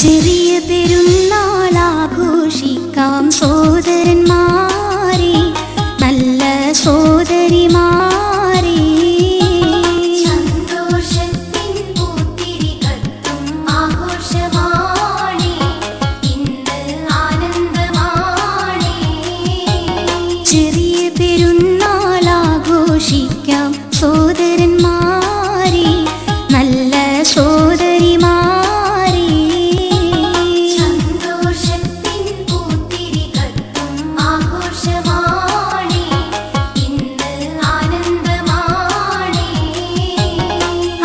ചെറിയ പെരുന്നാൾ ആഘോഷിക്കാം സോദരൻ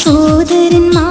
സോദരന്മാർ